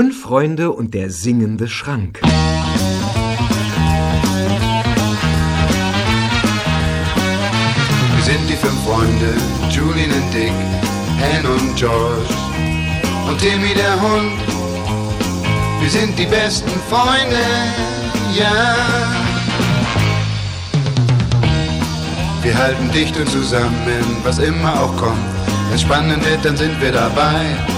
Fünf Freunde und der singende Schrank. Wir sind die fünf Freunde, Julian und Dick, Anne und George und Timmy der Hund. Wir sind die besten Freunde, ja. Wir halten dicht und zusammen, was immer auch kommt. Wenn spannend wird, dann sind wir dabei.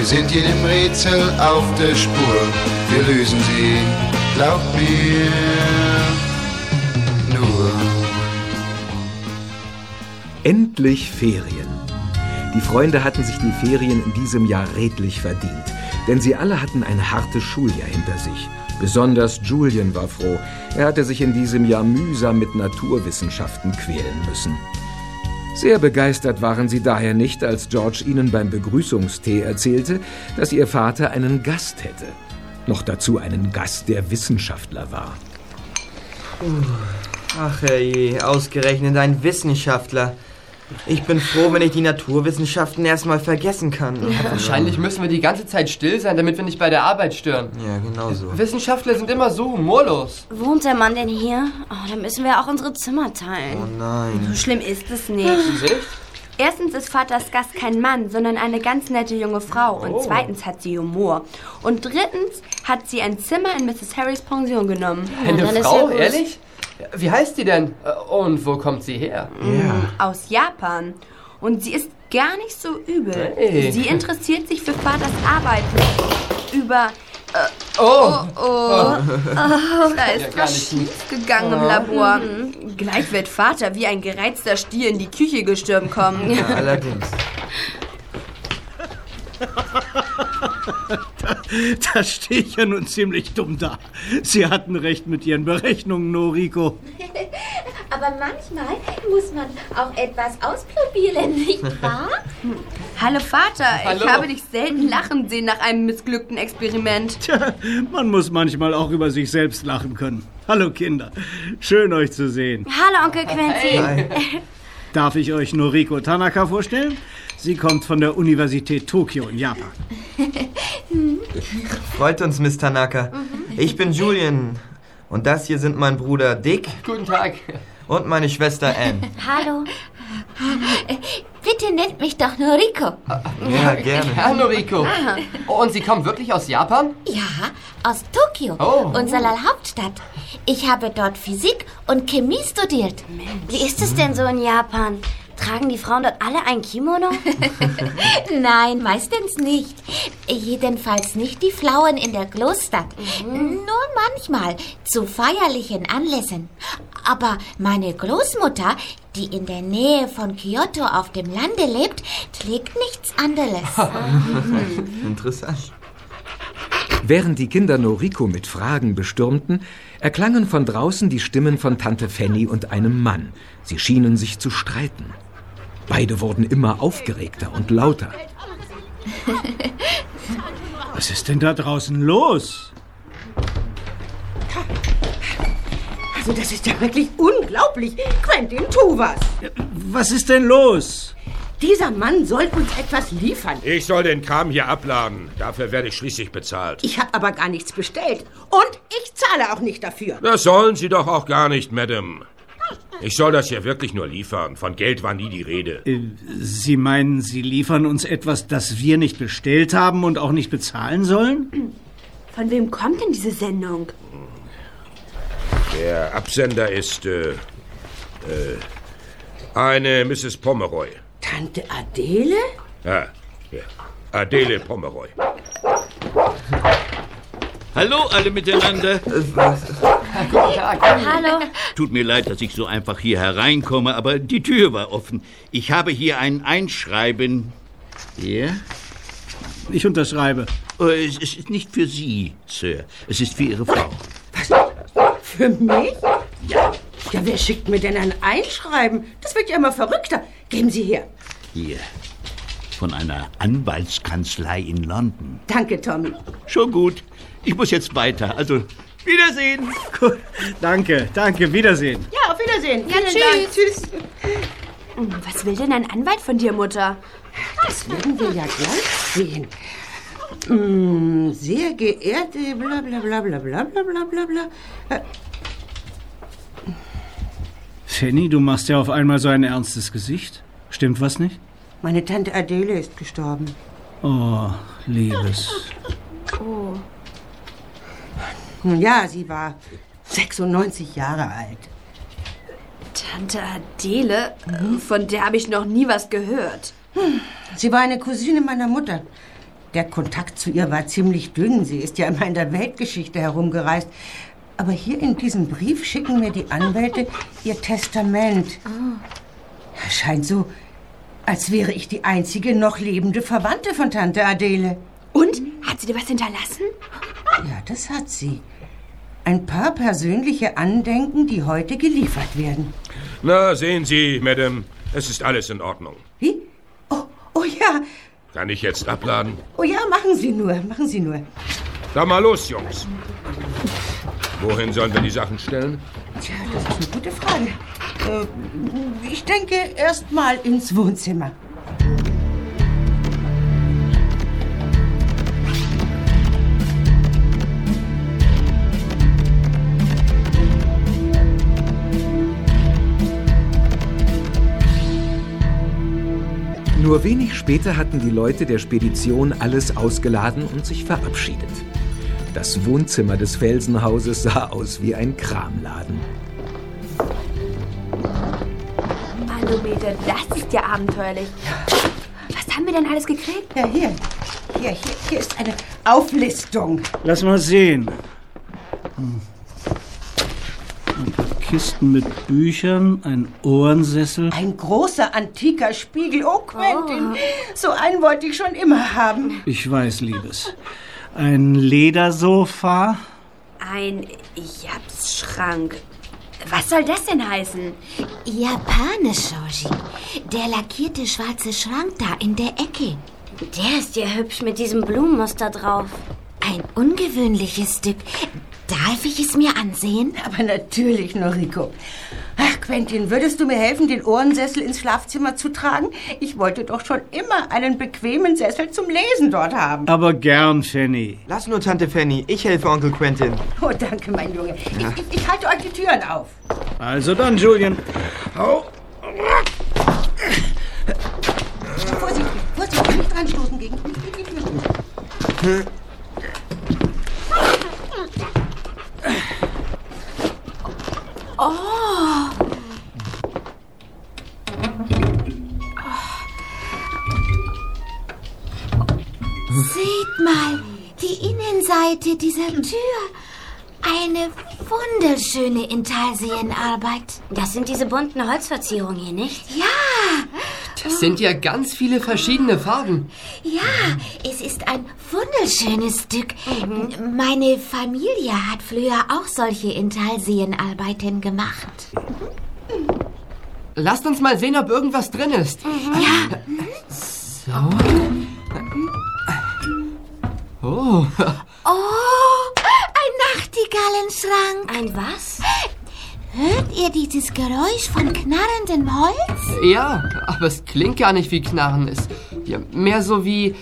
Wir sind jedem Rätsel auf der Spur, wir lösen sie, glaub mir, nur. Endlich Ferien. Die Freunde hatten sich die Ferien in diesem Jahr redlich verdient, denn sie alle hatten ein hartes Schuljahr hinter sich. Besonders Julian war froh. Er hatte sich in diesem Jahr mühsam mit Naturwissenschaften quälen müssen. Sehr begeistert waren sie daher nicht, als George ihnen beim Begrüßungstee erzählte, dass ihr Vater einen Gast hätte. Noch dazu einen Gast, der Wissenschaftler war. Ach herrje, ausgerechnet ein Wissenschaftler. Ich bin froh, wenn ich die Naturwissenschaften erstmal vergessen kann. Wahrscheinlich müssen wir die ganze Zeit still sein, damit wir nicht bei der Arbeit stören. Ja, genau so. Wissenschaftler sind immer so humorlos. Wohnt der Mann denn hier? Oh, dann müssen wir auch unsere Zimmer Oh teilen. nein. So schlimm ist es nicht. Sicht? Erstens ist Vaters Gast kein Mann, sondern eine ganz nette junge Frau. Und zweitens hat sie Humor. Und drittens hat sie ein Zimmer in Mrs. Harrys Pension genommen. Eine dann ist Frau? ja. Ehrlich? Wie heißt die denn? Äh, Und wo kommt sie her? Ja. Aus Japan. Und sie ist gar nicht so übel. Hey. Sie interessiert sich für Vaters Arbeiten. Über. Oh! Oh, oh, da ist Ja, was nicht gut. schief gegangen im Labor. Gleich wird Vater wie ein gereizter Stier in die Küche gestürmt kommen. Ja, allerdings. Da stehe ich ja nun ziemlich dumm da. Sie hatten recht mit Ihren Berechnungen, Noriko. Aber manchmal muss man auch etwas ausprobieren, nicht wahr? Hallo Vater, Hallo. ich habe dich selten lachen sehen nach einem missglückten Experiment. Tja, man muss manchmal auch über sich selbst lachen können. Hallo Kinder, schön euch zu sehen. Hallo Onkel Quentin. Darf ich euch Noriko Tanaka vorstellen? Sie kommt von der Universität Tokio in Japan. Freut uns, Miss Tanaka. Ich bin Julian. Und das hier sind mein Bruder Dick Guten Tag. und meine Schwester Anne. Hallo. Bitte nennt mich doch Noriko. Ja, gerne. Herr Noriko. Oh, und Sie kommen wirklich aus Japan? Ja, aus Tokio, Oh. unserer Hauptstadt. Ich habe dort Physik und Chemie studiert. Wie ist es denn so in Japan? Tragen die Frauen dort alle ein Kimono? Nein, meistens nicht. Jedenfalls nicht die Frauen in der Großstadt. Nur manchmal zu feierlichen Anlässen. Aber meine Großmutter, die in der Nähe von Kyoto auf dem Lande lebt, trägt nichts anderes. Interessant. Während die Kinder Noriko mit Fragen bestürmten, erklangen von draußen die Stimmen von Tante Fanny und einem Mann. Sie schienen sich zu streiten. Beide wurden immer aufgeregter und lauter. Was ist denn da draußen los? Also das ist ja wirklich unglaublich. Quentin, tu was. Was ist denn los? Dieser Mann soll uns etwas liefern. Ich soll den Kram hier abladen. Dafür werde ich schließlich bezahlt. Ich habe aber gar nichts bestellt. Und ich zahle auch nicht dafür. Das sollen Sie doch auch gar nicht, Madame. Ich soll das hier wirklich nur liefern. Von Geld war nie die Rede. Äh, Sie meinen, Sie liefern uns etwas, das wir nicht bestellt haben und auch nicht bezahlen sollen? Von wem kommt denn diese Sendung? Der Absender ist, äh, äh, eine Mrs. Pomeroy. Tante Adele? Ja, ja. Adele Pomeroy. Hallo alle miteinander. Guten Tag. Hallo. Tut mir leid, dass ich so einfach hier hereinkomme, aber die Tür war offen. Ich habe hier ein Einschreiben. Ja? Ich unterschreibe. Oh, Es es ist nicht für Sie, Sir. Es ist für Ihre Frau. Für mich? Ja. Ja, wer schickt mir denn ein Einschreiben? Das wird ja immer verrückter. Geben Sie her. Hier. Von einer Anwaltskanzlei in London. Danke, Tommy. Schon gut. Ich muss jetzt weiter. Also, Wiedersehen. Gut. Danke, danke. Wiedersehen. Ja, auf Wiedersehen. Ja, Vielen tschüss. Dank. Tschüss. Hm, Was will denn ein Anwalt von dir, Mutter? Das werden wir ja gleich sehen. Mm, sehr geehrte bla bla bla bla bla bla bla bla bla. Äh, Fanny, du machst ja auf einmal so ein ernstes Gesicht. Stimmt was nicht? Meine Tante Adele ist gestorben. Oh, Liebes. Oh. Nun ja, sie war 96 Jahre alt. Tante Adele? Von der habe ich noch nie was gehört. Sie war eine Cousine meiner Mutter. Der Kontakt zu ihr war ziemlich dünn. Sie ist ja immer in der Weltgeschichte herumgereist. Aber hier in diesem Brief schicken mir die Anwälte ihr Testament. Scheint so, als wäre ich die einzige noch lebende Verwandte von Tante Adele. Und? Hat sie dir was hinterlassen? Ja, das hat sie. Ein paar persönliche Andenken, die heute geliefert werden. Na, sehen Sie, Madame, es ist alles in Ordnung. Wie? Oh, oh ja, Kann ich jetzt abladen? oh ja, machen Sie nur, machen Sie nur. Da mal los, Jungs. Wohin sollen wir die Sachen stellen? Tja, das ist eine gute Frage. Äh, ich denke erst mal ins Wohnzimmer. Nur wenig später hatten die Leute der Spedition alles ausgeladen und sich verabschiedet. Das Wohnzimmer des Felsenhauses sah aus wie ein Kramladen. Manometer, das ist ja abenteuerlich. Was haben wir denn alles gekriegt? Ja, hier. Hier, hier, hier ist eine Auflistung. Lass mal sehen. Hm. Ein paar Kisten mit Büchern, ein Ohrensessel. Ein großer antiker Spiegel. Oh, Quentin, so einen wollte ich schon immer haben. Ich weiß, Liebes. Ein Ledersofa. Ein Japsschrank. Was soll das denn heißen? Japanisch, Shoji. Der lackierte schwarze Schrank da in der Ecke. Der ist ja hübsch mit diesem Blumenmuster drauf. Ein ungewöhnliches Stück. Darf ich es mir ansehen? Aber natürlich, Noriko. Ach, Quentin, würdest du mir helfen, den Ohrensessel ins Schlafzimmer zu tragen? Ich wollte doch schon immer einen bequemen Sessel zum Lesen dort haben. Aber gern, Fanny. Lass nur Tante Fanny. Ich helfe Onkel Quentin. Oh, danke, mein Junge. Ich, ich, ich halte euch die Türen auf. Also dann, Julian. Hau. Vorsicht, Vorsicht, nicht dran stoßen gegen die Tür. Oh. Seht mal, die Innenseite dieser Tür. Eine wunderschöne Intarsienarbeit. Das sind diese bunten Holzverzierungen hier, nicht? Ja, Das sind ja ganz viele verschiedene Farben. ja, es ist ein wunderschönes Stück. Meine Familie hat früher auch solche Intarsienarbeiten gemacht. Lasst uns mal sehen, ob irgendwas drin ist. Ja, So. Oh, oh, ein Nachtigallenschrank. Ein was? Hört ihr dieses Geräusch von knarrendem Holz? ja, aber es klingt gar nicht wie Knarren. Es ja, mehr so wie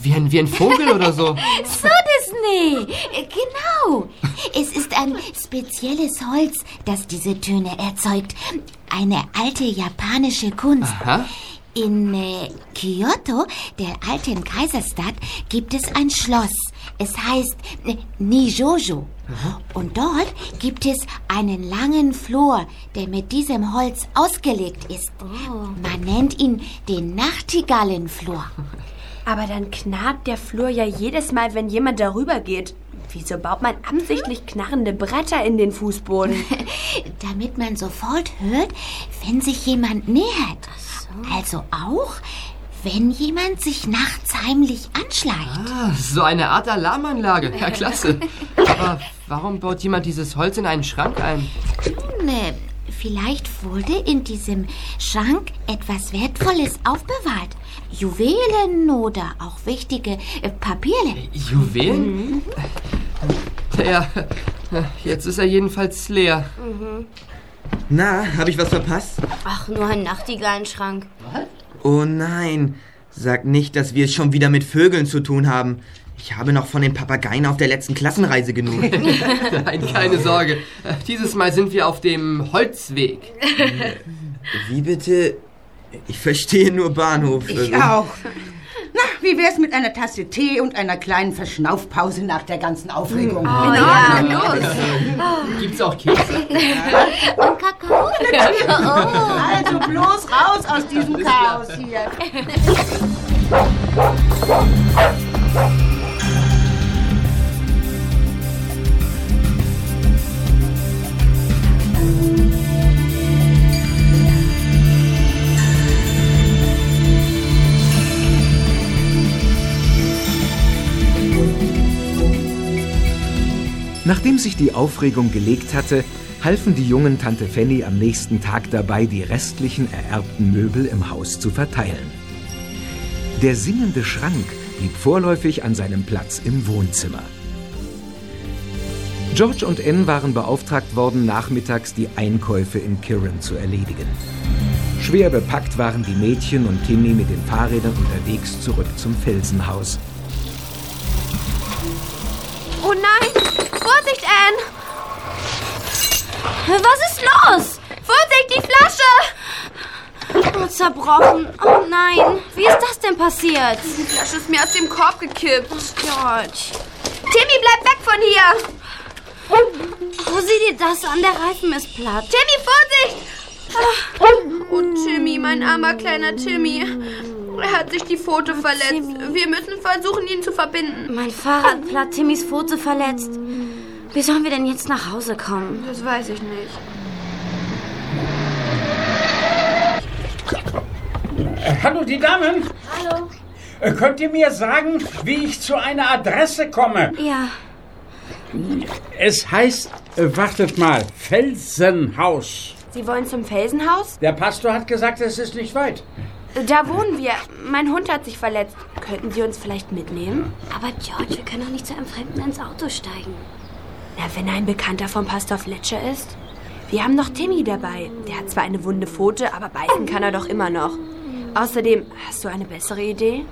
wie ein, wie ein Vogel oder so. So Disney, genau. Es ist ein spezielles Holz, das diese Töne erzeugt. Eine alte japanische Kunst. Aha. In äh, Kyoto, der alten Kaiserstadt, gibt es ein Schloss. Es heißt äh, Nijojo. Und dort gibt es einen langen Flur, der mit diesem Holz ausgelegt ist. Man nennt ihn den Nachtigallenflur. Aber dann knarrt der Flur ja jedes Mal, wenn jemand darüber geht. Wieso baut man absichtlich knarrende Bretter in den Fußboden? Damit man sofort hört, wenn sich jemand nähert. Also auch, wenn jemand sich nachts heimlich anschleicht. Ah, so eine Art Alarmanlage. Ja, klasse. Aber warum baut jemand dieses Holz in einen Schrank ein? Ne, vielleicht wurde in diesem Schrank etwas Wertvolles aufbewahrt. Juwelen oder auch wichtige äh, Papiere. Juwelen? Mhm. Ja, jetzt ist er jedenfalls leer. Na, habe ich was verpasst? Ach, nur ein Nachtigallenschrank. Oh nein, sag nicht, dass wir es schon wieder mit Vögeln zu tun haben. Ich habe noch von den Papageien auf der letzten Klassenreise genug. Nein, keine Sorge. Dieses Mal sind wir auf dem Holzweg. Wie bitte? Ich verstehe nur Bahnhof. Ich auch. Na, wie wär's mit einer Tasse Tee und einer kleinen Verschnaufpause nach der ganzen Aufregung? Oh, ja, los. Gibt's auch Kekse? Und Kakao. Also bloß raus aus diesem Chaos hier. Nachdem sich die Aufregung gelegt hatte, halfen die jungen Tante Fanny am nächsten Tag dabei, die restlichen ererbten Möbel im Haus zu verteilen. Der singende Schrank blieb vorläufig an seinem Platz im Wohnzimmer. George und Anne waren beauftragt worden, nachmittags die Einkäufe in Kirin zu erledigen. Schwer bepackt waren die Mädchen und Timmy mit den Fahrrädern unterwegs zurück zum Felsenhaus. Anne! Was ist los? Vorsicht, die Flasche! Oh, zerbrochen. Oh nein. Wie ist das denn passiert? Die Flasche ist mir aus dem Korb gekippt. George. Timmy, bleib weg von hier! Oh, sieh dir das an. Der Reifen ist platt. Timmy, Vorsicht! Oh, Timmy, mein armer kleiner Timmy. Er hat sich die Pfote verletzt. Wir müssen versuchen, ihn zu verbinden. Mein Fahrrad platt. Timmys Pfote verletzt. Wie sollen wir denn jetzt nach Hause kommen? Das weiß ich nicht. Äh, hallo, die Damen. Hallo. Äh, könnt ihr mir sagen, wie ich zu einer Adresse komme? Ja. Es heißt, äh, wartet mal, Felsenhaus. Sie wollen zum Felsenhaus? Der Pastor hat gesagt, es ist nicht weit. Da wohnen wir. Mein Hund hat sich verletzt. Könnten Sie uns vielleicht mitnehmen? Aber George, wir können doch nicht zu einem Fremden ins Auto steigen. Na, wenn er ein Bekannter von Pastor Fletcher ist. Wir haben noch Timmy dabei. Der hat zwar eine wunde Pfote, aber beißen kann er doch immer noch. Außerdem, hast du eine bessere Idee?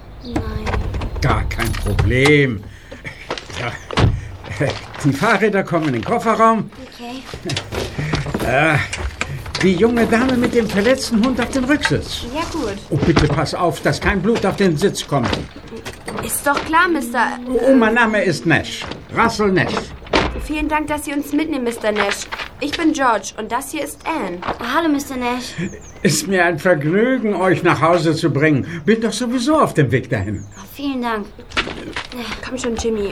Gar kein Problem. Ja. Die Fahrräder kommen in den Kofferraum. Okay. Äh, die junge Dame mit dem verletzten Hund auf dem Rücksitz. Ja, gut. Oh, bitte pass auf, dass kein Blut auf den Sitz kommt. Ist doch klar, Mr. Oh, mein Name ist Nash. Russell Nash. Vielen Dank, dass Sie uns mitnehmen, Mr. Nash. Ich bin George und das hier ist Anne. Hallo, Mr. Nash. Ist mir ein Vergnügen, euch nach Hause zu bringen. Bin doch sowieso auf dem Weg dahin. Oh, vielen Dank. Komm schon, Jimmy.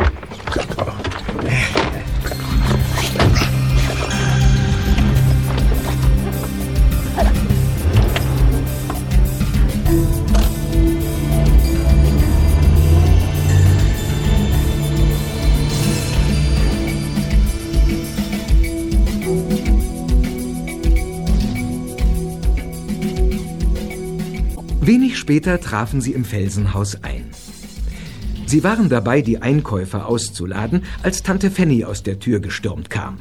Wenig später trafen sie im Felsenhaus ein. Sie waren dabei, die Einkäufer auszuladen, als Tante Fanny aus der Tür gestürmt kam.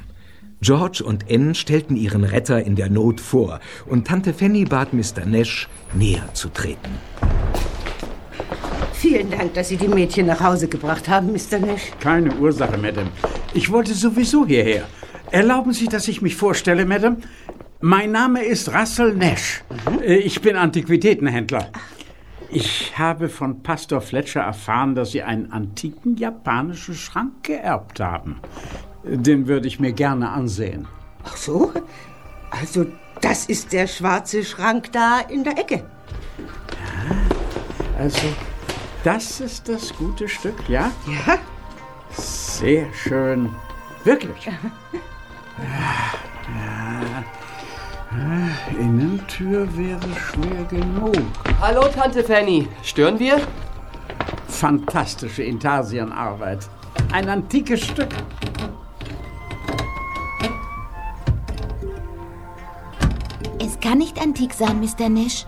George und Anne stellten ihren Retter in der Not vor und Tante Fanny bat Mr. Nash, näher zu treten. Vielen Dank, dass Sie die Mädchen nach Hause gebracht haben, Mr. Nash. Keine Ursache, Madame. Ich wollte sowieso hierher. Erlauben Sie, dass ich mich vorstelle, Madame? Mein Name ist Russell Nash. Äh, Ich bin Antiquitätenhändler. Ich habe von Pastor Fletcher erfahren, dass Sie einen antiken japanischen Schrank geerbt haben. Den würde ich mir gerne ansehen. Ach so? Also, das ist der schwarze Schrank da in der Ecke. Also, das ist das gute Stück, ja? Ja. Sehr schön. Wirklich. Ja. Ja. Innentür wäre schwer genug. Hallo, Tante Fanny. Stören wir? Fantastische Intarsienarbeit. Ein antikes Stück. Es kann nicht antik sein, Mr. Nash.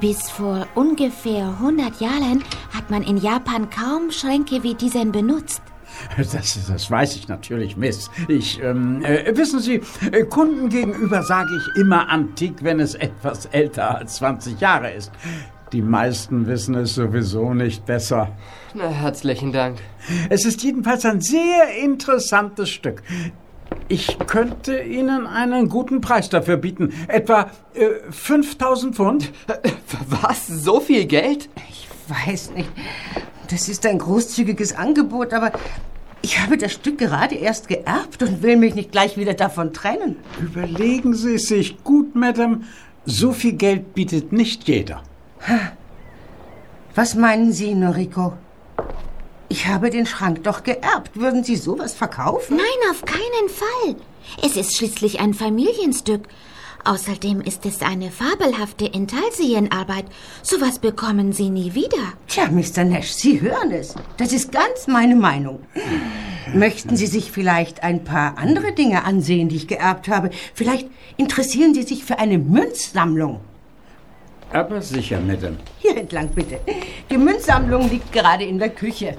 Bis vor ungefähr 100 Jahren hat man in Japan kaum Schränke wie diesen benutzt. Das, das weiß ich natürlich, Miss. Ich, ähm, äh, wissen Sie, äh, Kunden gegenüber sage ich immer antik, wenn es etwas älter als 20 Jahre ist. Die meisten wissen es sowieso nicht besser. Na, herzlichen Dank. Es ist jedenfalls ein sehr interessantes Stück. Ich könnte Ihnen einen guten Preis dafür bieten. Etwa äh, 5000 Pfund. Was? So viel Geld? Ich weiß nicht. Das ist ein großzügiges Angebot, aber ich habe das Stück gerade erst geerbt und will mich nicht gleich wieder davon trennen. Überlegen Sie es sich gut, Madame. So viel Geld bietet nicht jeder. Was meinen Sie, Noriko? Ich habe den Schrank doch geerbt. Würden Sie sowas verkaufen? Nein, auf keinen Fall. Es ist schließlich ein Familienstück. Außerdem ist es eine fabelhafte Intalsienarbeit. Sowas bekommen Sie nie wieder. Tja, Mr. Nash, Sie hören es. Das ist ganz meine Meinung. Möchten Sie sich vielleicht ein paar andere Dinge ansehen, die ich geerbt habe? Vielleicht interessieren Sie sich für eine Münzsammlung. Aber sicher, Madame. Hier entlang bitte. Die Münzsammlung liegt gerade in der Küche.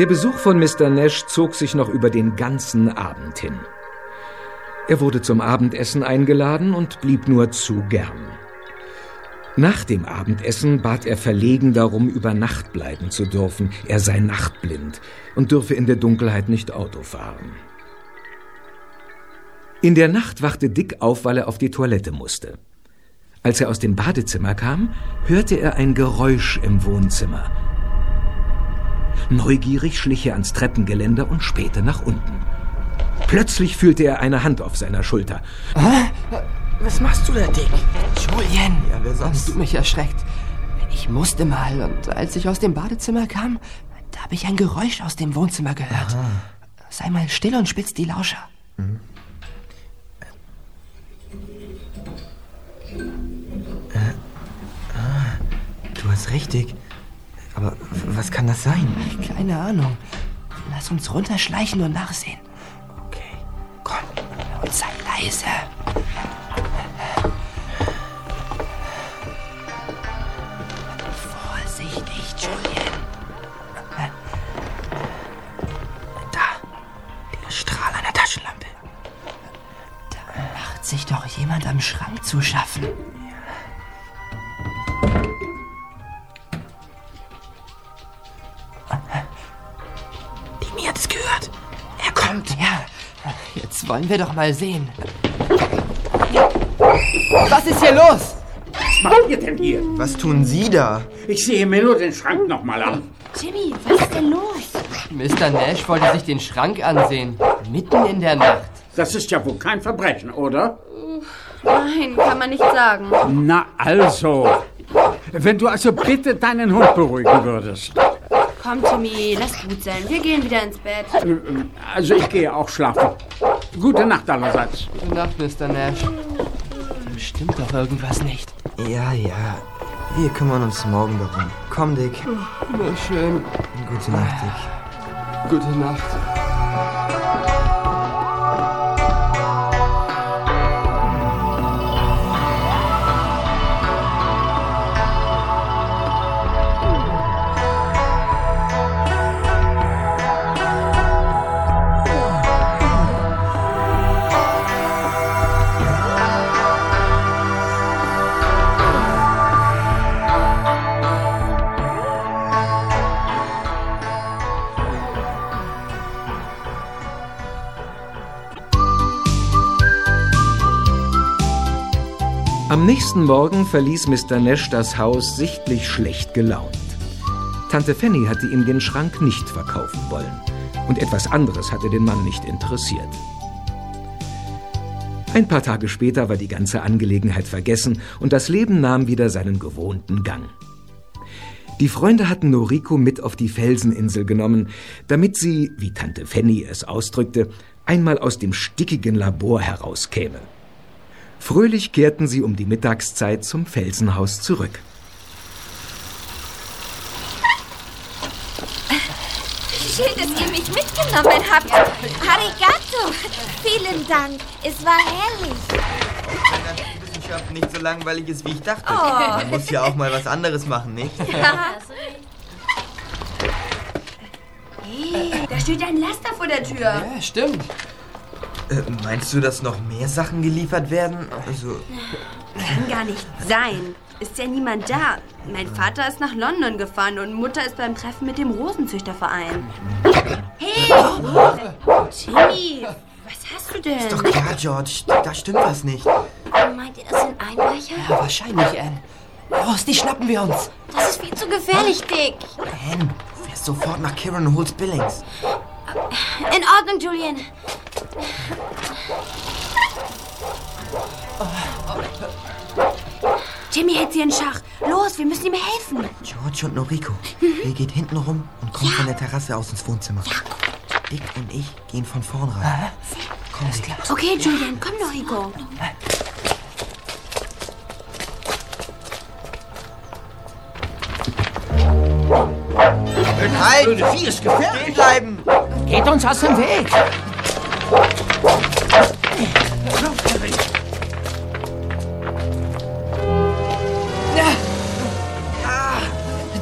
Der Besuch von Mr. Nash zog sich noch über den ganzen Abend hin. Er wurde zum Abendessen eingeladen und blieb nur zu gern. Nach dem Abendessen bat er verlegen darum, über Nacht bleiben zu dürfen. Er sei nachtblind und dürfe in der Dunkelheit nicht Auto fahren. In der Nacht wachte Dick auf, weil er auf die Toilette musste. Als er aus dem Badezimmer kam, hörte er ein Geräusch im Wohnzimmer. Neugierig schlich er ans Treppengeländer und spähte nach unten. Plötzlich fühlte er eine Hand auf seiner Schulter. Was machst du da, Dick? Julian, Ja, wer sonst? hast du mich erschreckt? Ich musste mal und als ich aus dem Badezimmer kam, da habe ich ein Geräusch aus dem Wohnzimmer gehört. Sei mal still und spitz die Lauscher. Du hast richtig. Aber was kann das sein? Keine Ahnung. Lass uns runterschleichen und nachsehen. Okay. Komm, und sei leise. Vorsichtig, Julian. Da, der Strahl einer Taschenlampe. Da macht sich doch jemand am Schrank zu schaffen. Wollen wir doch mal sehen. Was ist hier los? Was macht ihr denn hier? Was tun Sie da? Ich sehe mir nur den Schrank noch mal an. Jimmy, was ist denn los? Mr. Nash wollte sich den Schrank ansehen. Mitten in der Nacht. Das ist ja wohl kein Verbrechen, oder? Nein, kann man nicht sagen. Na also. Wenn du also bitte deinen Hund beruhigen würdest. Komm, Timmy, lass gut sein. Wir gehen wieder ins Bett. Also ich gehe auch schlafen. Gute Nacht allerseits. Gute Nacht, Mr. Nash. Stimmt doch irgendwas nicht. Ja, ja. Wir kümmern uns morgen darum. Komm, Dick. Na schön. Gute Nacht, Dick. Gute Nacht. Am nächsten Morgen verließ Mr. Nash das Haus sichtlich schlecht gelaunt. Tante Fanny hatte ihm den Schrank nicht verkaufen wollen. Und etwas anderes hatte den Mann nicht interessiert. Ein paar Tage später war die ganze Angelegenheit vergessen und das Leben nahm wieder seinen gewohnten Gang. Die Freunde hatten Noriko mit auf die Felseninsel genommen, damit sie, wie Tante Fanny es ausdrückte, einmal aus dem stickigen Labor herauskäme. Fröhlich kehrten sie um die Mittagszeit zum Felsenhaus zurück. Schön, dass ihr mich mitgenommen habt. Arigato. Vielen Dank. Es war herrlich. Wissenschaft nicht so langweilig ist, wie ich dachte. Oh. Man muss ja auch mal was anderes machen, nicht? Hey, da steht ein Laster vor der Tür. Ja, stimmt. Äh, meinst du, dass noch mehr Sachen geliefert werden? Also, Kann gar nicht sein. Ist ja niemand da. Mein Vater ist nach London gefahren und Mutter ist beim Treffen mit dem Rosenzüchterverein. Hey! Timmy, was hast du denn? ist doch klar, George. Da stimmt was nicht. Meint ihr, das sind Einbrecher? Ja, wahrscheinlich, Anne. Los, die schnappen wir uns. Das ist viel zu gefährlich, Dick. Anne, du fährst sofort nach Kieran und holst Billings. In Ordnung, Julian. Timmy hält sie in Schach. Los, wir müssen ihm helfen. George und Noriko, ihr geht hinten rum und kommt von der Terrasse aus ins Wohnzimmer. Dick und ich gehen von vorn rein. Komm, Dick. Okay, Julian, komm doch, Rico. Halt! Vieh ist gefährlich! Stehen bleiben! Geht uns aus dem Weg.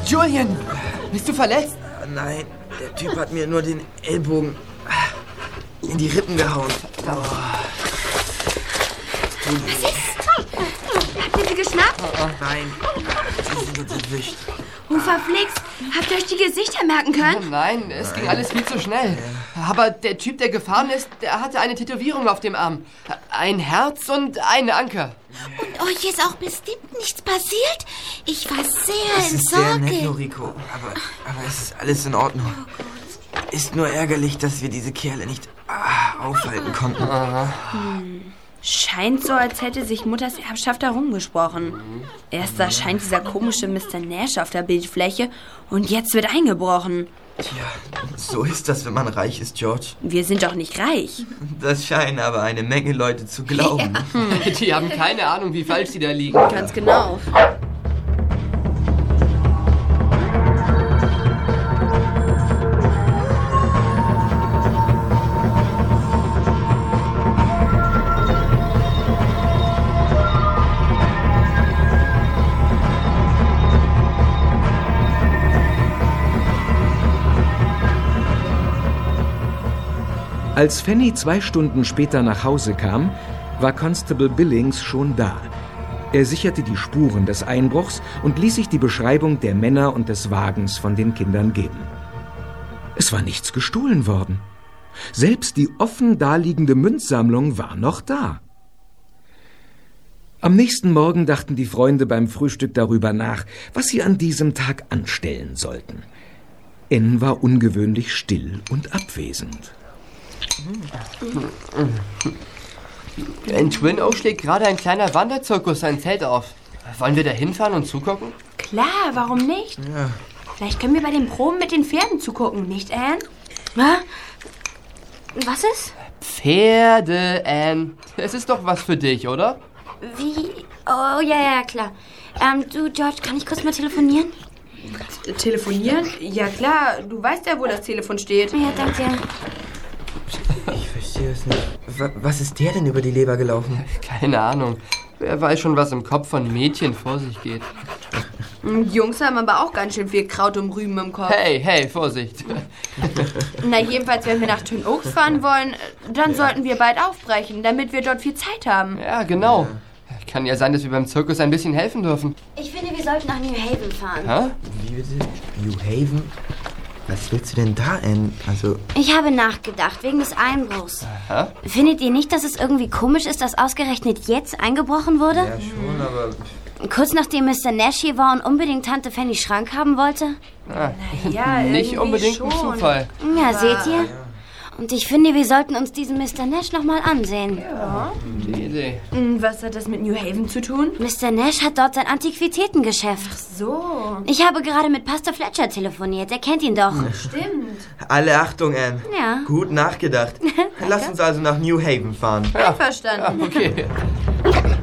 Julian, bist du verletzt? Nein, der Typ hat mir nur den Ellbogen in die Rippen gehauen. Habt ihr sie geschnappt? Nein, sie sind uns entwischt. Oh, verflixt. Habt ihr euch die Gesichter merken können? Nein, es ging alles viel zu schnell. Aber der Typ, der gefahren ist, der hatte eine Tätowierung auf dem Arm. Ein Herz und eine Anker. Und euch ist auch bestimmt nichts passiert? Ich war sehr Es in ist sehr nett, Sorge. Noriko, aber, aber es ist alles in Ordnung. Ist nur ärgerlich, dass wir diese Kerle nicht ah, aufhalten konnten. Scheint so, als hätte sich Mutters Erbschaft herumgesprochen. Erst erscheint dieser komische Mr. Nash auf der Bildfläche und jetzt wird eingebrochen. Tja, so ist das, wenn man reich ist, George. Wir sind doch nicht reich. Das scheinen aber eine Menge Leute zu glauben. Die haben keine Ahnung, wie falsch sie da liegen. Ganz genau. Als Fanny zwei Stunden später nach Hause kam, war Constable Billings schon da. Er sicherte die Spuren des Einbruchs und ließ sich die Beschreibung der Männer und des Wagens von den Kindern geben. Es war nichts gestohlen worden. Selbst die offen daliegende Münzsammlung war noch da. Am nächsten Morgen dachten die Freunde beim Frühstück darüber nach, was sie an diesem Tag anstellen sollten. N war ungewöhnlich still und abwesend. In Twin Oak schlägt gerade ein kleiner Wanderzirkus sein Zelt auf. Wollen wir da hinfahren und zugucken? Klar, warum nicht? Ja. Vielleicht können wir bei den Proben mit den Pferden zugucken, nicht, Anne? Was ist? Pferde, Anne. Es ist doch was für dich, oder? Wie? Oh, ja, ja, klar. Ähm, du, George, kann ich kurz mal telefonieren? Telefonieren? Ja klar, du weißt ja, wo das Telefon steht. Ja, danke. Verstehe es nicht. Wa- Was ist der denn über die Leber gelaufen? Keine Ahnung. Wer weiß schon, was im Kopf von Mädchen vor sich geht. Die Jungs haben aber auch ganz schön viel Kraut und Rüben im Kopf. Hey, hey, Vorsicht. Na, jedenfalls, wenn wir nach Twin Oaks fahren wollen, dann sollten wir bald aufbrechen, damit wir dort viel Zeit haben. Ja, genau. Kann ja sein, dass wir beim Zirkus ein bisschen helfen dürfen. Ich finde, wir sollten nach New Haven fahren. Hä? Wie bitte? New Haven? Was willst du denn da, Anne? Also, Ich habe nachgedacht, wegen des Einbruchs. Aha. Findet ihr nicht, dass es irgendwie komisch ist, dass ausgerechnet jetzt eingebrochen wurde? ja schon, aber... Kurz nachdem Mr. Nash hier war und unbedingt Tante Fannys Schrank haben wollte? ja, nicht unbedingt ein Zufall. Ja, seht ihr? Und ich finde, wir sollten uns diesen Mr. Nash nochmal ansehen. Ja, die Idee. Hm, Was hat das mit New Haven zu tun? Mr. Nash hat dort sein Antiquitätengeschäft. So. Ich habe gerade mit Pastor Fletcher telefoniert. Er kennt ihn doch. Stimmt. Alle Achtung, Anne. Ja. Gut nachgedacht. Lass uns also nach New Haven fahren. Einverstanden. Okay.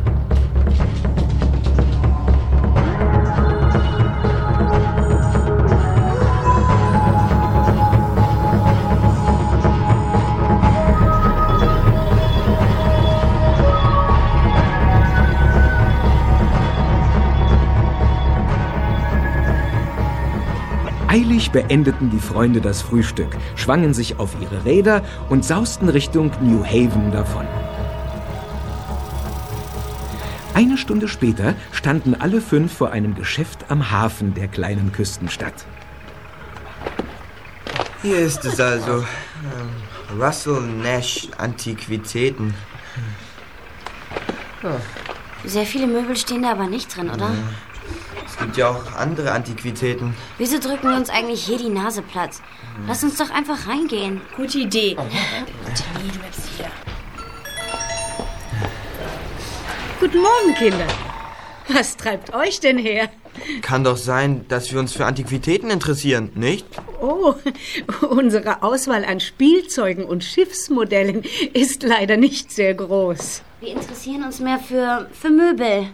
Eilig beendeten die Freunde das Frühstück, schwangen sich auf ihre Räder und sausten Richtung New Haven davon. Eine Stunde später standen alle fünf vor einem Geschäft am Hafen der kleinen Küstenstadt. Hier ist es also. Ähm, Russell Nash Antiquitäten. Sehr viele Möbel stehen da aber nicht drin, oder? Es gibt ja auch andere Antiquitäten. Wieso drücken wir uns eigentlich hier die Nase platt? Lass uns doch einfach reingehen. Gute Idee. Timmy, du bleibst hier. Guten Morgen, Kinder. Was treibt euch denn her? Kann doch sein, dass wir uns für Antiquitäten interessieren, nicht? Oh, unsere Auswahl an Spielzeugen und Schiffsmodellen ist leider nicht sehr groß. Wir interessieren uns mehr für, für Möbel.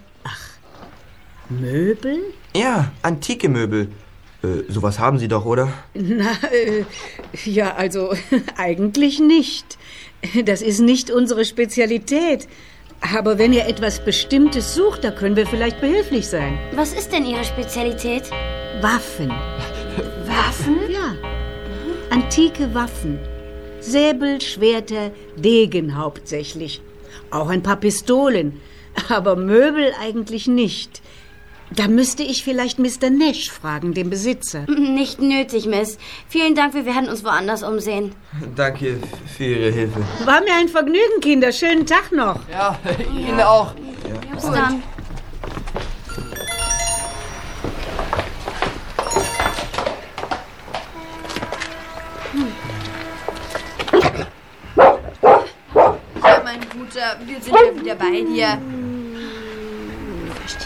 Möbel? Ja, antike Möbel. Äh, sowas haben Sie doch, oder? Na, äh, ja, also eigentlich nicht. Das ist nicht unsere Spezialität. Aber wenn ihr etwas Bestimmtes sucht, da können wir vielleicht behilflich sein. Was ist denn Ihre Spezialität? Waffen. Waffen? Ja. Antike Waffen. Säbel, Schwerter, Degen hauptsächlich. Auch ein paar Pistolen. Aber Möbel eigentlich nicht. Da müsste ich vielleicht Mr. Nash fragen, den Besitzer. Nicht nötig, Miss. Vielen Dank, wir werden uns woanders umsehen. Danke für Ihre Hilfe. War mir ein Vergnügen, Kinder. Schönen Tag noch. Ja, Ihnen auch. Bis dann. Ja, mein Guter, wir sind ja wieder bei dir.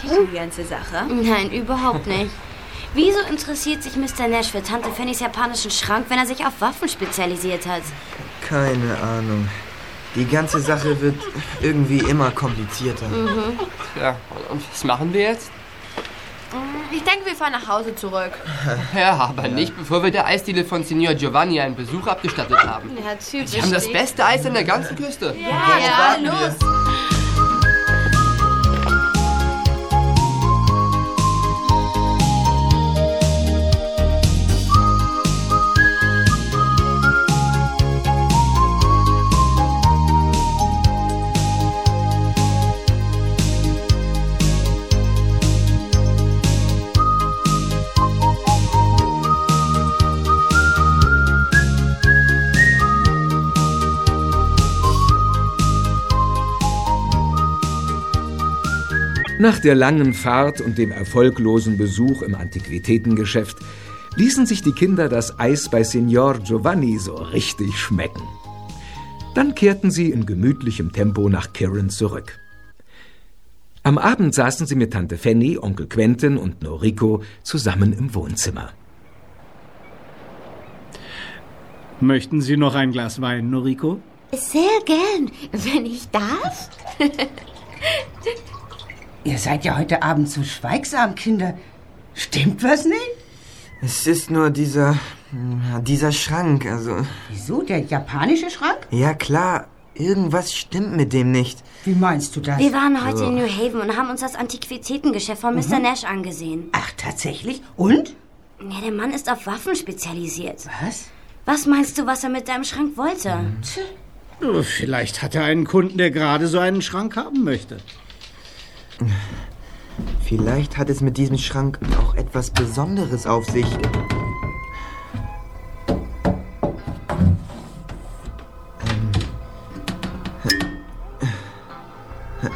Die ganze Sache? Nein, überhaupt nicht. Wieso interessiert sich Mr. Nash für Tante Fannys japanischen Schrank, wenn er sich auf Waffen spezialisiert hat? Keine Ahnung. Die ganze Sache wird irgendwie immer komplizierter. Mhm. Ja, und was machen wir jetzt? Ich denke, wir fahren nach Hause zurück. Ja, aber nicht, bevor wir der Eisdiele von Signor Giovanni einen Besuch abgestattet haben. Ja, typisch. Sie haben das beste Eis an der ganzen Küste. Ja, ja, los. Nach der langen Fahrt und dem erfolglosen Besuch im Antiquitätengeschäft ließen sich die Kinder das Eis bei Signor Giovanni so richtig schmecken. Dann kehrten sie in gemütlichem Tempo nach Kirin zurück. Am Abend saßen sie mit Tante Fanny, Onkel Quentin und Noriko zusammen im Wohnzimmer. Möchten Sie noch ein Glas Wein, Noriko? Sehr gern, wenn ich darf. Ihr seid ja heute Abend so schweigsam, Kinder. Stimmt was nicht? Es ist nur dieser. dieser Schrank, also. Wieso? Der japanische Schrank? Ja, klar. Irgendwas stimmt mit dem nicht. Wie meinst du das? Wir waren heute in New Haven und haben uns das Antiquitätengeschäft von Mr. Nash angesehen. Ach, tatsächlich? Und? Ja, der Mann ist auf Waffen spezialisiert. Was? Was meinst du, was er mit deinem Schrank wollte? Oh, Vielleicht hat er einen Kunden, der gerade so einen Schrank haben möchte. Vielleicht hat es mit diesem Schrank auch etwas Besonderes auf sich. Ähm.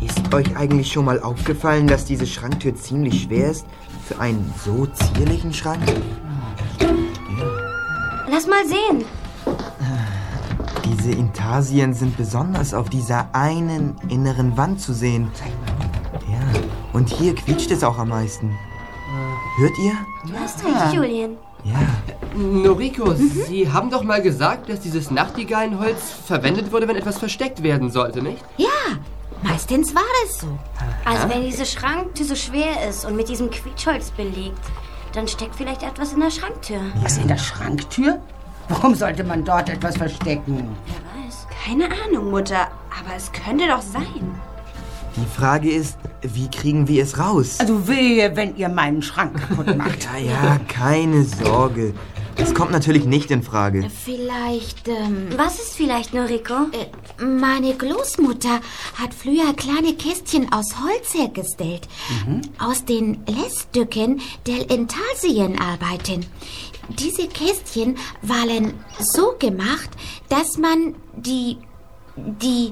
Ist euch eigentlich schon mal aufgefallen, dass diese Schranktür ziemlich schwer ist für einen so zierlichen Schrank? Lass mal sehen. Diese Intarsien sind besonders auf dieser einen inneren Wand zu sehen. Ja, und hier quietscht es auch am meisten. Hört ihr? Du hast recht, Julian. Ja. Noriko, Sie haben doch mal gesagt, dass dieses Nachtigallenholz verwendet wurde, wenn etwas versteckt werden sollte, nicht? Ja, meistens war es so. Also wenn diese Schranktür so schwer ist und mit diesem Quietschholz belegt, dann steckt vielleicht etwas in der Schranktür. Was in der Schranktür? Warum sollte man dort etwas verstecken? Wer weiß. Keine Ahnung, Mutter, aber es könnte doch sein. Die Frage ist, wie kriegen wir es raus? Also wehe, wenn ihr meinen Schrank kaputt macht. Ja, ja, keine Sorge. Das kommt natürlich nicht in Frage. Vielleicht, ähm, Was ist vielleicht, Noriko? äh, meine Großmutter hat früher kleine Kästchen aus Holz hergestellt. Aus den Reststücken der Intarsienarbeiten. Diese Kästchen waren so gemacht, dass man die, die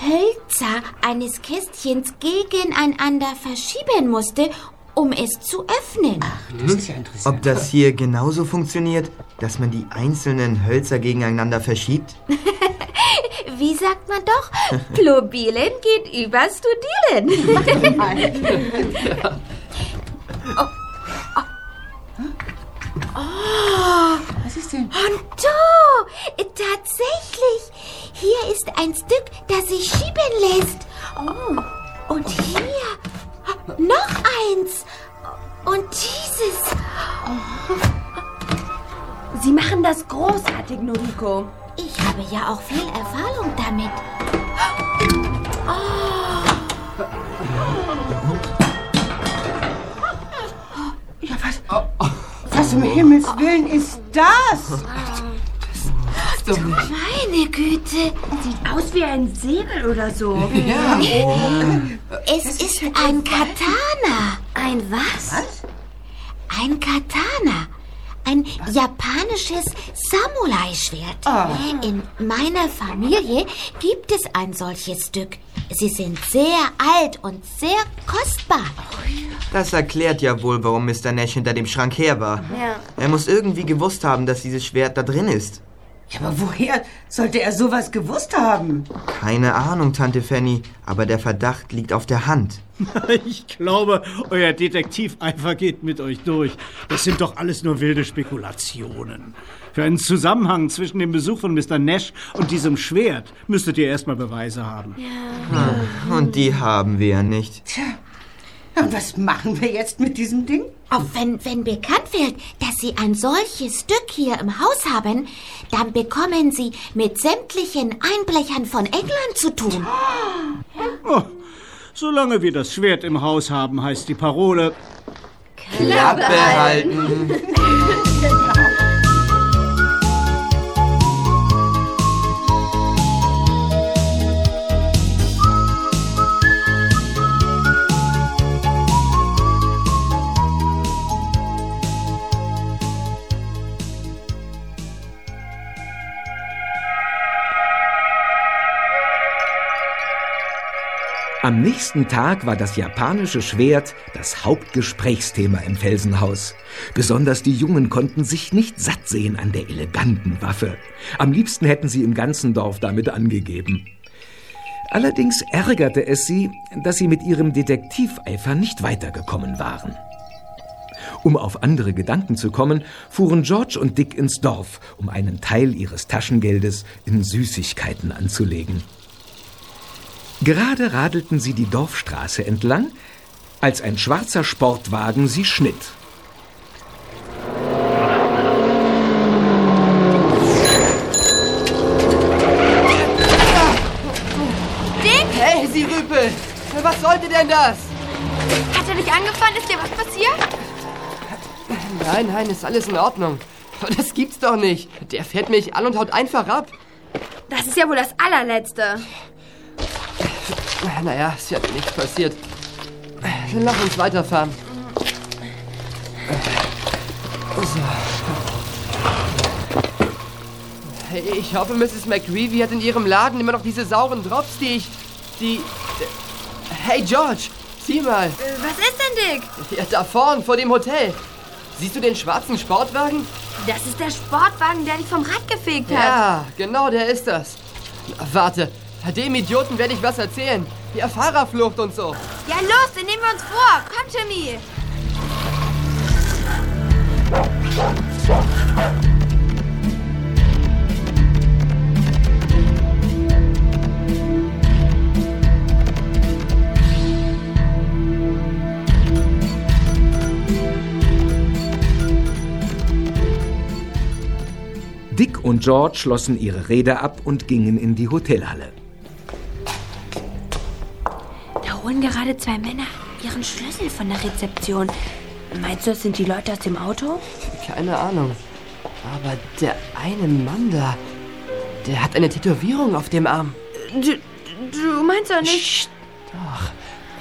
Hölzer eines Kästchens gegeneinander verschieben musste, um es zu öffnen. Das ist ja interessant. Ob das hier genauso funktioniert, dass man die einzelnen Hölzer gegeneinander verschiebt? Wie sagt man doch? Probieren geht über Studieren. oh, Was ist denn? und da, tatsächlich. Hier ist ein Stück, das sich schieben lässt. Oh. Und hier noch eins. Und dieses. Sie machen das großartig, Noriko. Ich habe ja auch viel Erfahrung damit. Ja, was? Was um Himmels Willen ist das? Meine Güte. Sieht aus wie ein Säbel oder so. Ja. Es ist ein Katana. Ein was? Ein Katana. Ein japanisches Samurai-Schwert. In meiner Familie gibt es ein solches Stück. Sie sind sehr alt und sehr kostbar. Das erklärt ja wohl, warum Mr. Nash hinter dem Schrank her war. Ja. Er muss irgendwie gewusst haben, dass dieses Schwert da drin ist. Ja, aber woher sollte er sowas gewusst haben? Keine Ahnung, Tante Fanny, aber der Verdacht liegt auf der Hand. Ich glaube, euer Detektiveifer geht mit euch durch. Das sind doch alles nur wilde Spekulationen. Für einen Zusammenhang zwischen dem Besuch von Mr. Nash und diesem Schwert müsstet ihr erstmal Beweise haben. Und die haben wir ja nicht. Tja, und was machen wir jetzt mit diesem Ding? Auch wenn, wenn bekannt wird, dass Sie ein solches Stück hier im Haus haben, dann bekommen Sie mit sämtlichen Einblechern von England zu tun. Oh, solange wir das Schwert im Haus haben, heißt die Parole. Klappe halten. Am nächsten Tag war das japanische Schwert das Hauptgesprächsthema im Felsenhaus. Besonders die Jungen konnten sich nicht satt sehen an der eleganten Waffe. Am liebsten hätten sie im ganzen Dorf damit angegeben. Allerdings ärgerte es sie, dass sie mit ihrem Detektiveifer nicht weitergekommen waren. Um auf andere Gedanken zu kommen, fuhren George und Dick ins Dorf, um einen Teil ihres Taschengeldes in Süßigkeiten anzulegen. Gerade radelten sie die Dorfstraße entlang, als ein schwarzer Sportwagen sie schnitt. Hey, Sie Rüpel! Was sollte denn das? Hat er dich angefahren? Ist dir was passiert? Nein, nein, ist alles in Ordnung. Das gibt's doch nicht. Der fährt mich an und haut einfach ab. Das ist ja wohl das allerletzte. Naja, ist ja nichts passiert. Dann lass uns weiterfahren. So. Ich hoffe, Mrs. McGreevy hat in ihrem Laden immer noch diese sauren Drops, die ich... die... Hey George, sieh mal. Was ist denn, Dick? Ja, da vorn, vor dem Hotel. Siehst du den schwarzen Sportwagen? Das ist der Sportwagen, der dich vom Rad gefegt hat. Ja, genau, der ist das. Warte, dem Idioten werde ich was erzählen. Ja, Fahrerflucht und so. Ja, los, den nehmen wir uns vor. Komm, Timmy. Dick und George schlossen ihre Rede ab und gingen in die Hotelhalle. Gerade zwei Männer ihren Schlüssel von der Rezeption. Meinst du, das sind die Leute aus dem Auto? Keine Ahnung. Aber der eine Mann da, der hat eine Tätowierung auf dem Arm. Du, du meinst doch nicht... Psst, doch.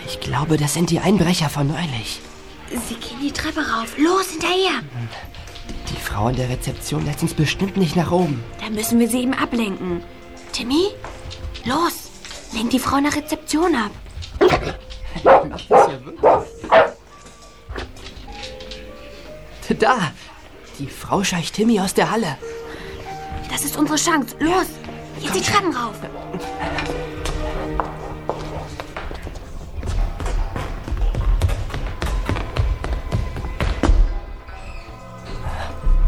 Ich glaube, das sind die Einbrecher von neulich. Sie gehen die Treppe rauf. Los, hinterher. Die Frau in der Rezeption lässt uns bestimmt nicht nach oben. Da müssen wir sie eben ablenken. Timmy, los. Lenk die Frau nach Rezeption ab. Macht das ja wirklich. Da, die Frau scheucht Timmy aus der Halle. Das ist unsere Chance. Los, jetzt die Treppen rauf.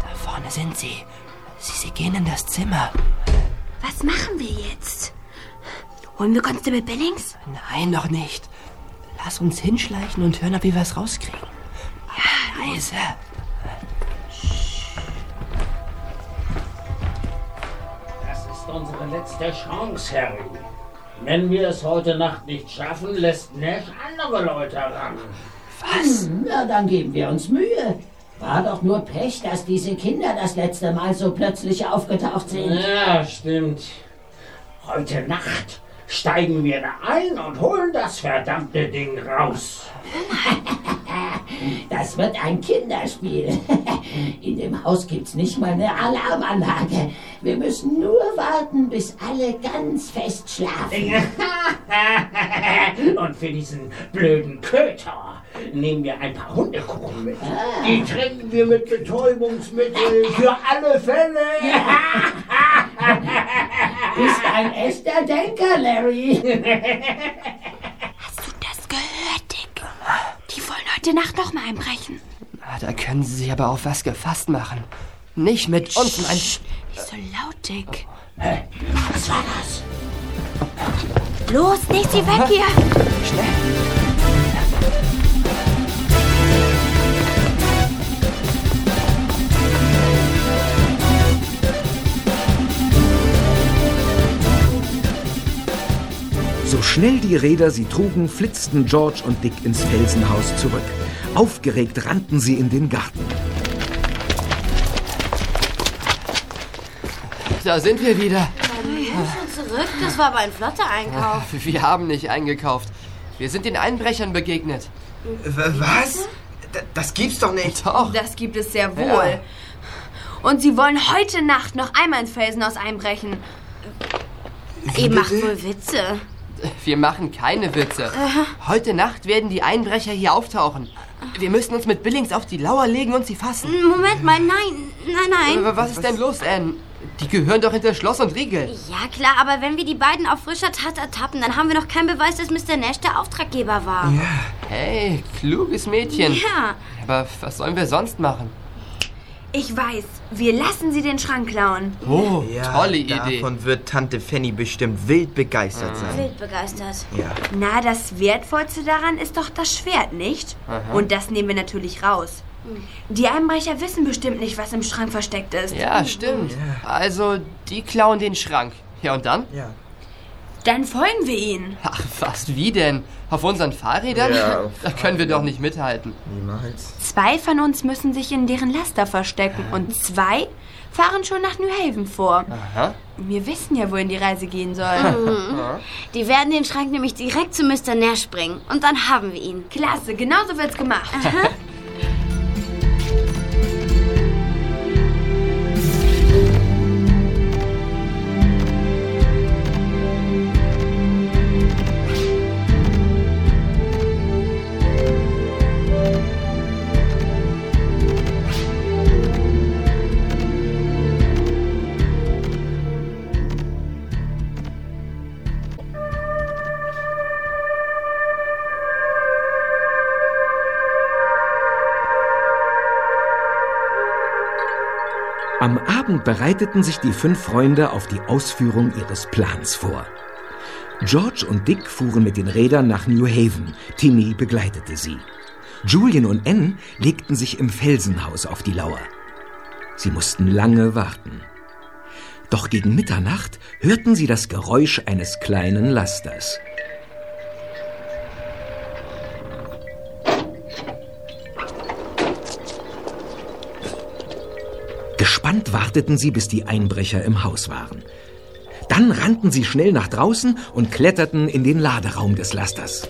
Da vorne sind sie. Sie, sie gehen in das Zimmer. Was machen wir jetzt? Holen wir Constable Billings? Nein, noch nicht. Lass uns hinschleichen und hören, ob wir was rauskriegen. Ja, leise. Das ist unsere letzte Chance, Harry. Wenn wir es heute Nacht nicht schaffen, lässt Nash andere Leute ran. Was? Na, dann geben wir uns Mühe. War doch nur Pech, dass diese Kinder das letzte Mal so plötzlich aufgetaucht sind. Ja, stimmt. Heute Nacht steigen wir da ein und holen das verdammte Ding raus. Das wird ein Kinderspiel. In dem Haus gibt's nicht mal eine Alarmanlage. Wir müssen nur warten, bis alle ganz fest schlafen. und für diesen blöden Köter nehmen wir ein paar Hundekuchen mit. Die trinken wir mit Betäubungsmittel für alle Fälle. Bist ein echter Denker, Larry. Hast du das gehört, Dick? Die wollen heute Nacht noch mal einbrechen. Ah, Da können sie sich aber auf was gefasst machen. Nicht mit uns, mein... Nicht so laut, Dick. Was war das? Los, nicht sie weg hier. Schnell. So schnell die Räder sie trugen, flitzten George und Dick ins Felsenhaus zurück. Aufgeregt rannten sie in den Garten. Da sind wir wieder. Schon zurück? Das war aber ein flotter Einkauf. Wir haben nicht eingekauft. Wir sind den Einbrechern begegnet. Was? Das gibt's doch nicht. Doch. Das gibt es sehr wohl. Ja. Und sie wollen heute Nacht noch einmal ins Felsenhaus einbrechen. Ihr macht wohl Witze. Wir machen keine Witze. Heute Nacht werden die Einbrecher hier auftauchen. Wir müssen uns mit Billings auf die Lauer legen und sie fassen. Moment mal, nein, nein, nein. Äh, Was ist denn los, Anne? Die gehören doch hinter Schloss und Riegel. Ja, klar, aber wenn wir die beiden auf frischer Tat ertappen, dann haben wir noch keinen Beweis, dass Mr. Nash der Auftraggeber war. Hey, kluges Mädchen. Ja. Aber was sollen wir sonst machen? Ich weiß, wir lassen sie den Schrank klauen. Oh, Ja, tolle Idee. Davon wird Tante Fanny bestimmt wild begeistert sein. Wild begeistert. Ja. Na, das Wertvollste daran ist doch das Schwert, nicht? Aha. Und das nehmen wir natürlich raus. Die Einbrecher wissen bestimmt nicht, was im Schrank versteckt ist. Ja, stimmt. Also, die klauen den Schrank. Ja, und dann? Ja. Dann folgen wir ihnen. Ach, was, wie denn? Auf unseren Fahrrädern? Ja, auf da können wir doch nicht mithalten. Niemals. Zwei von uns müssen sich in deren Laster verstecken und zwei fahren schon nach New Haven vor. Aha. Wir wissen ja, wohin die Reise gehen soll. Mhm. Die werden den Schrank nämlich direkt zu Mr. Nash bringen. Und dann haben wir ihn. Klasse, genauso wird's gemacht. Am Abend bereiteten sich die fünf Freunde auf die Ausführung ihres Plans vor. George und Dick fuhren mit den Rädern nach New Haven. Timmy begleitete sie. Julian und Anne legten sich im Felsenhaus auf die Lauer. Sie mussten lange warten. Doch gegen Mitternacht hörten sie das Geräusch eines kleinen Lasters. Gespannt warteten sie, bis die Einbrecher im Haus waren. Dann rannten sie schnell nach draußen und kletterten in den Laderaum des Lasters.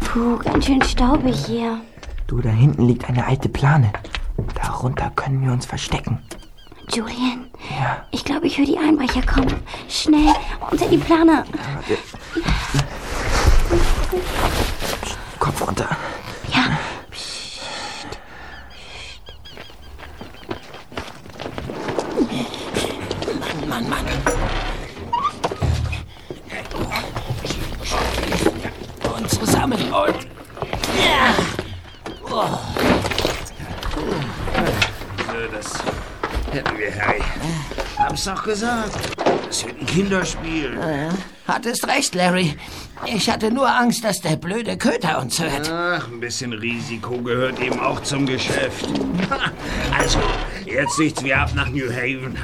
Puh, ganz schön staubig hier. Du, da hinten liegt eine alte Plane. Darunter können wir uns verstecken. Julian, ich glaube, ich höre die Einbrecher kommen. Schnell, unter die Plane. Kopf runter. Ja. Mann, Mann, Mann. Und zusammen und. Ja! Oh. Das Harry. Hab's doch gesagt. Das wird ein Kinderspiel. Hattest recht, Larry. Ich hatte nur Angst, dass der blöde Köter uns hört. Ach, ein bisschen Risiko gehört eben auch zum Geschäft. Also, jetzt nichts wir ab nach New Haven,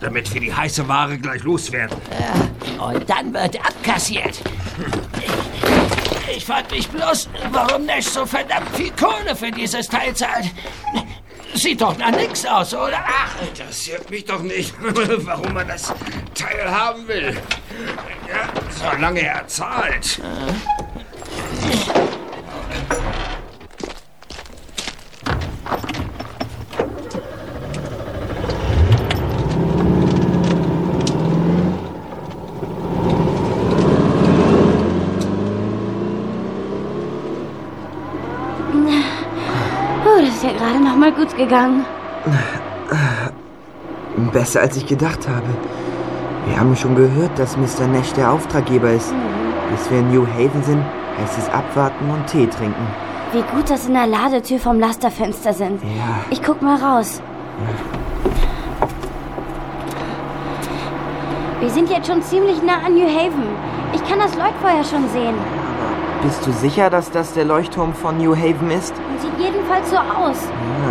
damit wir die heiße Ware gleich loswerden. Und dann wird abkassiert. Ich, ich frag mich bloß, warum Nash so verdammt viel Kohle für dieses Teil zahlt. Sieht doch nach nix aus, oder? Ach, interessiert mich doch nicht, warum er das Teil haben will. Ja, solange er zahlt. Oh, das ist ja gerade noch mal gut gegangen. Besser als ich gedacht habe. Wir haben schon gehört, dass Mr. Nash der Auftraggeber ist. Bis wir in New Haven sind, heißt es abwarten und Tee trinken. Wie gut, dass in der Ladetür vom Lasterfenster sind. Ja. Ich guck mal raus. Wir sind jetzt schon ziemlich nah an New Haven. Ich kann das Leuchtfeuer schon sehen. Bist du sicher, dass das der Leuchtturm von New Haven ist? Sieht jedenfalls so aus. Ja.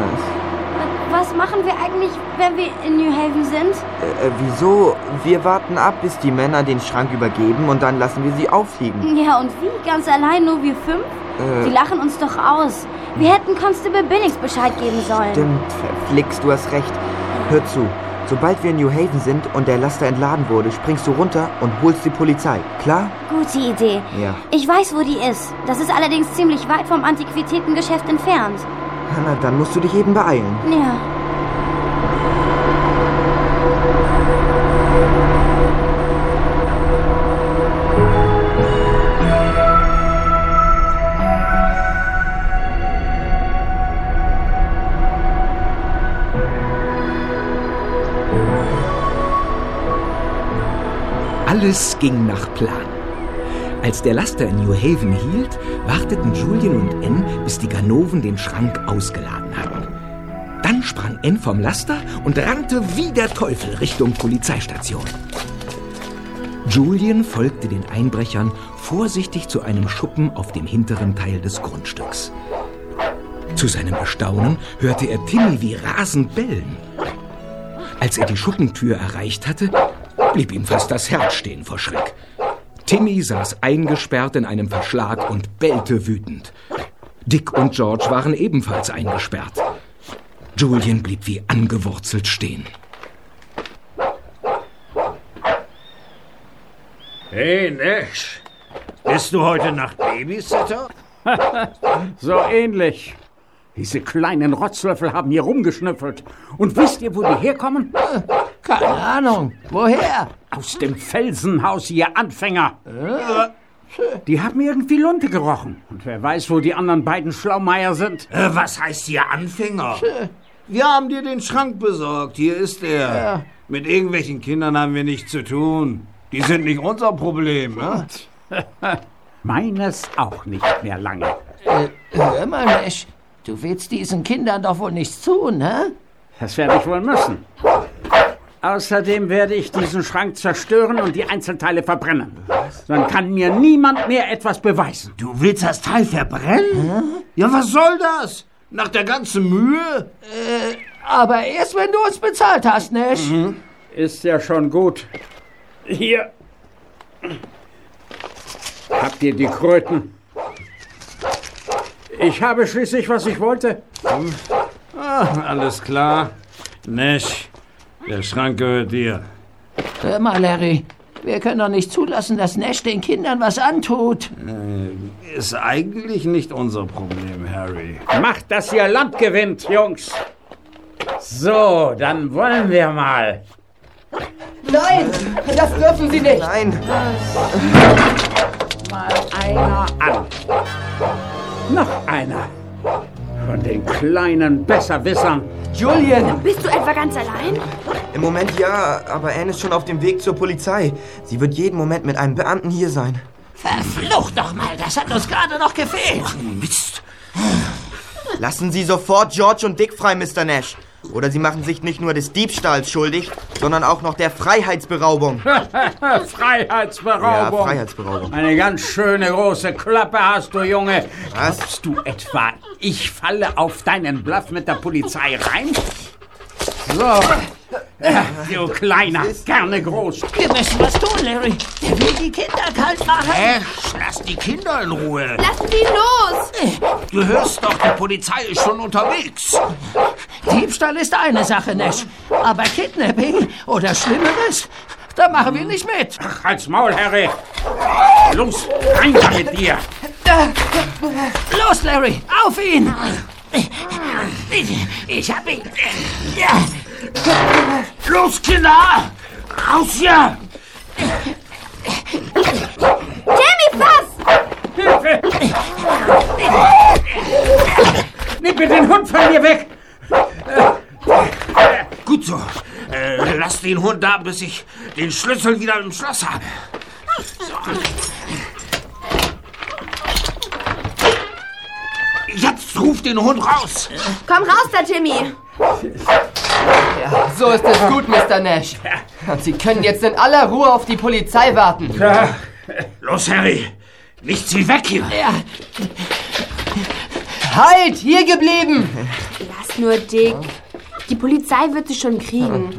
Was machen wir eigentlich, wenn wir in New Haven sind? Äh, äh, wieso? Wir warten ab, bis die Männer den Schrank übergeben und dann lassen wir sie auffliegen. Ja, und wie? Ganz allein nur wir fünf? Äh. Die lachen uns doch aus. Wir hätten Constable Billings Bescheid geben sollen. Stimmt, verflixt, du hast recht. Hör zu. Sobald wir in New Haven sind und der Laster entladen wurde, springst du runter und holst die Polizei. Klar? Gute Idee. Ja. Ich weiß, wo die ist. Das ist allerdings ziemlich weit vom Antiquitätengeschäft entfernt. Na, dann musst du dich eben beeilen. Ja. Alles ging nach Plan. Als der Laster in New Haven hielt, warteten Julian und Anne, bis die Ganoven den Schrank ausgeladen hatten. Dann sprang Anne vom Laster und rannte wie der Teufel Richtung Polizeistation. Julian folgte den Einbrechern vorsichtig zu einem Schuppen auf dem hinteren Teil des Grundstücks. Zu seinem Erstaunen hörte er Timmy wie rasend bellen. Als er die Schuppentür erreicht hatte, blieb ihm fast das Herz stehen vor Schreck. Timmy saß eingesperrt in einem Verschlag und bellte wütend. Dick und George waren ebenfalls eingesperrt. Julian blieb wie angewurzelt stehen. Hey, Nash. Bist du heute Nacht Babysitter? so ähnlich. Diese kleinen Rotzlöffel haben hier rumgeschnüffelt. Und wisst ihr, wo die herkommen? Keine Ahnung. Woher? Aus dem Felsenhaus, ihr Anfänger. Die haben irgendwie Lunte gerochen. Und wer weiß, wo die anderen beiden Schlaumeier sind. Äh, was heißt hier Anfänger? Wir haben dir den Schrank besorgt. Hier ist er. Mit irgendwelchen Kindern haben wir nichts zu tun. Die sind nicht unser Problem, ne? Meines auch nicht mehr lange. Äh, hör mal, Nash, du willst diesen Kindern doch wohl nichts tun, ne? Das werde ich wohl müssen. Außerdem werde ich diesen Schrank zerstören und die Einzelteile verbrennen. Dann kann mir niemand mehr etwas beweisen. Du willst das Teil verbrennen? Ja, was soll das? Nach der ganzen Mühe? Äh, aber erst wenn du uns bezahlt hast, Nash. Mhm. Ist ja schon gut. Hier. Habt ihr die Kröten? Ich habe schließlich, was ich wollte. Hm. Ah, alles klar. Nash, der Schrank gehört dir. Hör mal, Larry. Wir können doch nicht zulassen, dass Nash den Kindern was antut. Äh, ist eigentlich nicht unser Problem, Harry. Macht, dass ihr Land gewinnt, Jungs. So, dann wollen wir mal. Nein, das dürfen Sie nicht. Nein. Mal einer an. Noch einer. Von den kleinen Besserwissern. Julian! Bist du etwa ganz allein? Im Moment ja, aber Anne ist schon auf dem Weg zur Polizei. Sie wird jeden Moment mit einem Beamten hier sein. Verflucht doch mal, das hat uns gerade noch gefehlt. Mist. Lassen Sie sofort George und Dick frei, Mr. Nash. Oder Sie machen sich nicht nur des Diebstahls schuldig, sondern auch noch der Freiheitsberaubung. Freiheitsberaubung. Ja, Freiheitsberaubung. Eine ganz schöne große Klappe hast du, Junge. Was? Glaubst du etwa, ich falle auf deinen Bluff mit der Polizei rein? So. Ja, du Kleiner, gerne groß. Wir müssen was tun, Larry. Der will die Kinder kalt machen. Ash, lass die Kinder in Ruhe. Lassen Sie ihn los! Du hörst doch, die Polizei ist schon unterwegs. Diebstahl ist eine Sache, Nash. Aber Kidnapping oder Schlimmeres, da machen wir nicht mit. Ach, halt's Maul, Harry. Los, rein da mit dir. Los, Larry, auf ihn! Ich, hab ihn. Los, Kinder! Raus hier! Jamie, was? Hilfe! Nimm mir den Hund von mir weg! Gut so. Äh, lass den Hund da, bis ich den Schlüssel wieder im Schloss habe. So. Jetzt ruf den Hund raus. Komm raus da, Jimmy. Ja, so ist es gut, Mr. Nash. Und Sie können jetzt in aller Ruhe auf die Polizei warten. Ja. Los, Harry. Nichts wie weg hier. Ja. Halt, hier geblieben. Lass nur, Dick. Die Polizei wird sie schon kriegen.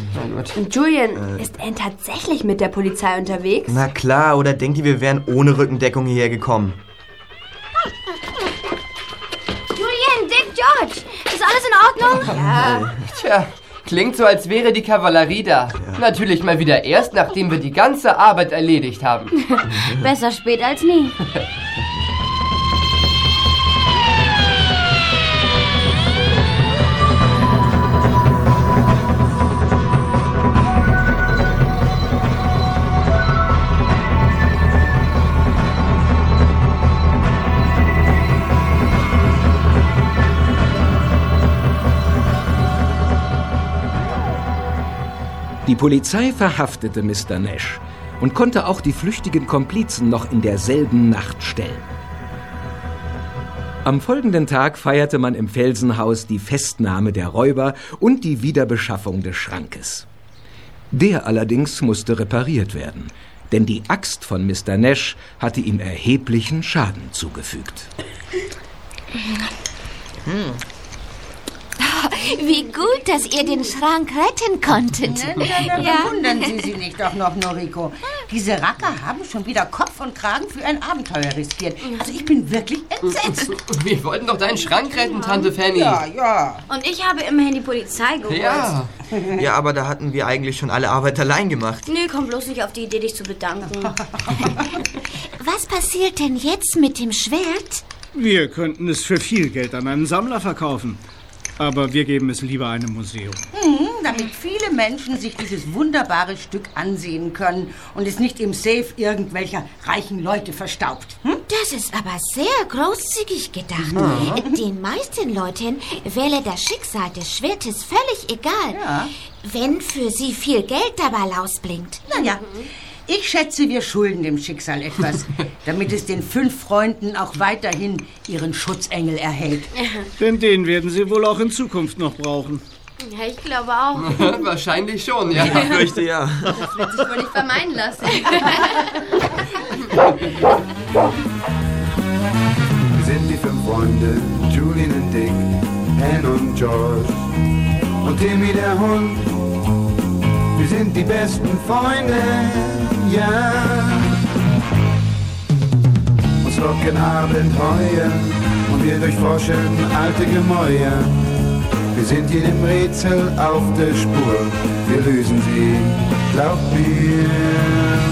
Und Julian, ist Anne tatsächlich mit der Polizei unterwegs? Na klar, oder denkt ihr, wir wären ohne Rückendeckung hierher gekommen? George, ist alles in Ordnung? Ja. Tja, klingt so, als wäre die Kavallerie da. Natürlich mal wieder erst, nachdem wir die ganze Arbeit erledigt haben. Besser spät als nie. Die Polizei verhaftete Mr. Nash und konnte auch die flüchtigen Komplizen noch in derselben Nacht stellen. Am folgenden Tag feierte man im Felsenhaus die Festnahme der Räuber und die Wiederbeschaffung des Schrankes. Der allerdings musste repariert werden, denn die Axt von Mr. Nash hatte ihm erheblichen Schaden zugefügt. Wie gut, dass ihr den Schrank retten konntet. Na, na, na, Wundern Sie sich nicht doch noch, Noriko. Diese Racker haben schon wieder Kopf und Kragen für ein Abenteuer riskiert. Also ich bin wirklich entsetzt. Wir wollten doch deinen Schrank retten, Tante Fanny. Ja, ja. Und ich habe immerhin die Polizei geholt. Ja. Ja, aber da hatten wir eigentlich schon alle Arbeit allein gemacht. Nee, komm bloß nicht auf die Idee, dich zu bedanken. Was passiert denn jetzt mit dem Schwert? Wir könnten es für viel Geld an einen Sammler verkaufen. Aber wir geben es lieber einem Museum. Hm, damit viele Menschen sich dieses wunderbare Stück ansehen können und es nicht im Safe irgendwelcher reichen Leute verstaubt. Hm? Das ist aber sehr großzügig gedacht. Ja. Den meisten Leuten wäre das Schicksal des Schwertes völlig egal, Ja. wenn für sie viel Geld dabei rausblinkt. Naja, Ich schätze, wir schulden dem Schicksal etwas, damit es den fünf Freunden auch weiterhin ihren Schutzengel erhält. Denn den werden sie wohl auch in Zukunft noch brauchen. Ja, ich glaube auch. Wahrscheinlich schon, ja. Ich fürchte ja. Das wird sich wohl nicht vermeiden lassen. Wir sind die fünf Freunde, Julian und Dick, Anne und George und Timmy der Hund. Wir sind die besten Freunde, ja. Uns locken Abenteuer und wir durchforschen alte Gemäuer. Wir sind jedem Rätsel auf der Spur, wir lösen sie, glaub mir.